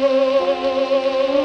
Lord.